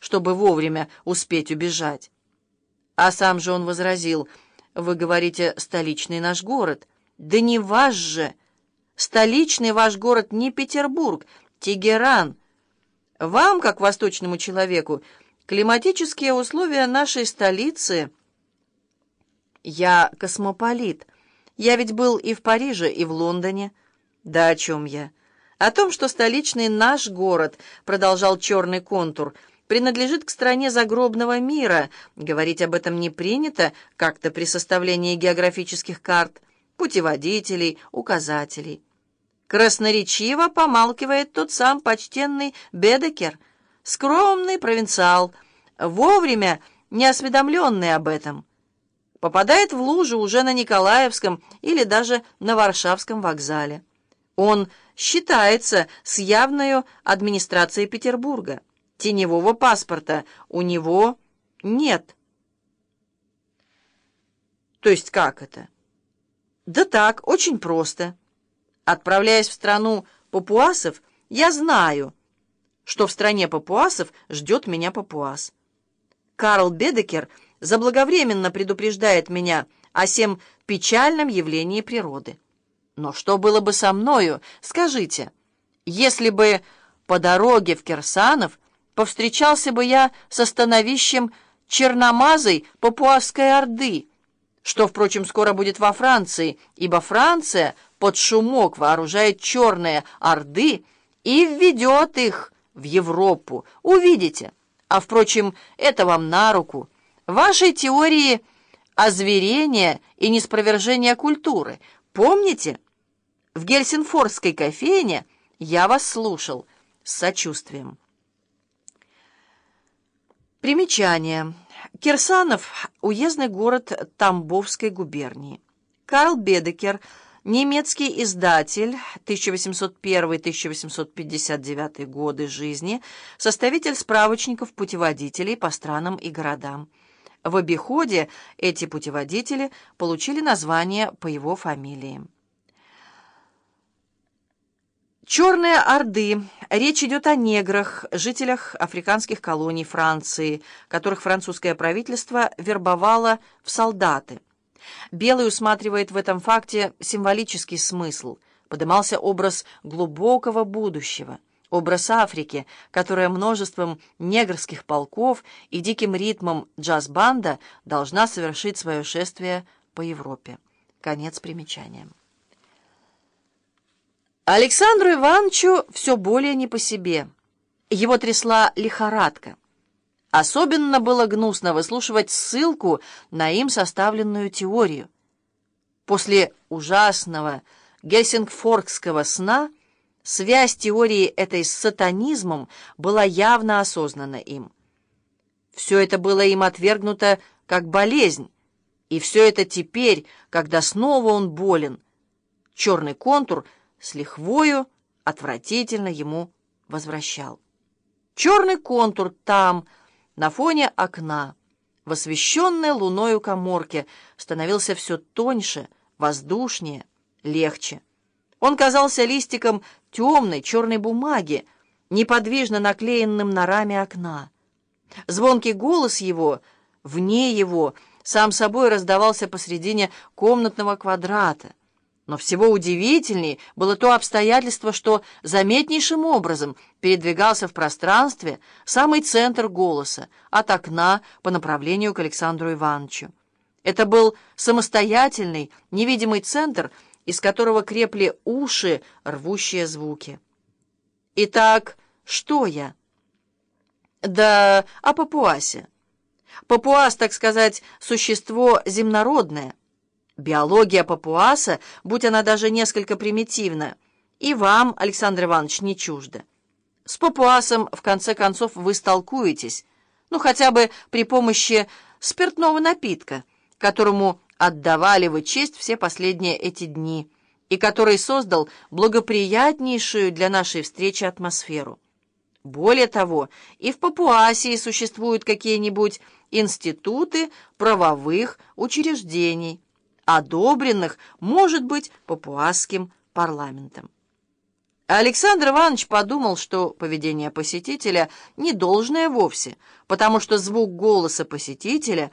чтобы вовремя успеть убежать. А сам же он возразил, «Вы говорите, столичный наш город». «Да не ваш же! Столичный ваш город не Петербург, Тегеран. Вам, как восточному человеку, климатические условия нашей столицы...» «Я космополит. Я ведь был и в Париже, и в Лондоне». «Да о чем я?» «О том, что столичный наш город», — продолжал черный контур, — «принадлежит к стране загробного мира. Говорить об этом не принято как-то при составлении географических карт, путеводителей, указателей». Красноречиво помалкивает тот сам почтенный Бедекер, скромный провинциал, вовремя не осведомленный об этом. Попадает в лужу уже на Николаевском или даже на Варшавском вокзале. Он считается с явной администрацией Петербурга. Теневого паспорта у него нет. То есть как это? Да так, очень просто. Отправляясь в страну папуасов, я знаю, что в стране папуасов ждет меня папуас. Карл Бедекер заблаговременно предупреждает меня о сем печальном явлении природы. Но что было бы со мною, скажите, если бы по дороге в Кирсанов повстречался бы я со становищем черномазой Папуасской Орды, что, впрочем, скоро будет во Франции, ибо Франция под шумок вооружает черные Орды и введет их в Европу. Увидите. А, впрочем, это вам на руку. Вашей теории озверения и неспровержения культуры. Помните? В Гельсинфордской кофейне я вас слушал с сочувствием. Примечание. Кирсанов – уездный город Тамбовской губернии. Карл Бедекер – немецкий издатель, 1801-1859 годы жизни, составитель справочников путеводителей по странам и городам. В обиходе эти путеводители получили название по его фамилии. Черные Орды. Речь идет о неграх, жителях африканских колоний Франции, которых французское правительство вербовало в солдаты. Белый усматривает в этом факте символический смысл. Подымался образ глубокого будущего, образ Африки, которая множеством негрских полков и диким ритмом джаз-банда должна совершить свое шествие по Европе. Конец примечания. Александру Ивановичу все более не по себе. Его трясла лихорадка. Особенно было гнусно выслушивать ссылку на им составленную теорию. После ужасного гельсингфоркского сна связь теории этой с сатанизмом была явно осознана им. Все это было им отвергнуто как болезнь, и все это теперь, когда снова он болен. Черный контур — с лихвою отвратительно ему возвращал. Черный контур там, на фоне окна, в освещенной луною коморке, становился все тоньше, воздушнее, легче. Он казался листиком темной черной бумаги, неподвижно наклеенным на раме окна. Звонкий голос его, вне его, сам собой раздавался посредине комнатного квадрата. Но всего удивительней было то обстоятельство, что заметнейшим образом передвигался в пространстве самый центр голоса, от окна по направлению к Александру Ивановичу. Это был самостоятельный, невидимый центр, из которого крепли уши, рвущие звуки. Итак, что я? Да о папуасе. Папуас, так сказать, существо земнородное, Биология папуаса, будь она даже несколько примитивна, и вам, Александр Иванович, не чужда. С папуасом, в конце концов, вы столкуетесь, ну, хотя бы при помощи спиртного напитка, которому отдавали вы честь все последние эти дни, и который создал благоприятнейшую для нашей встречи атмосферу. Более того, и в Папуасии существуют какие-нибудь институты правовых учреждений, одобренных, может быть, папуасским парламентом. Александр Иванович подумал, что поведение посетителя не должное вовсе, потому что звук голоса посетителя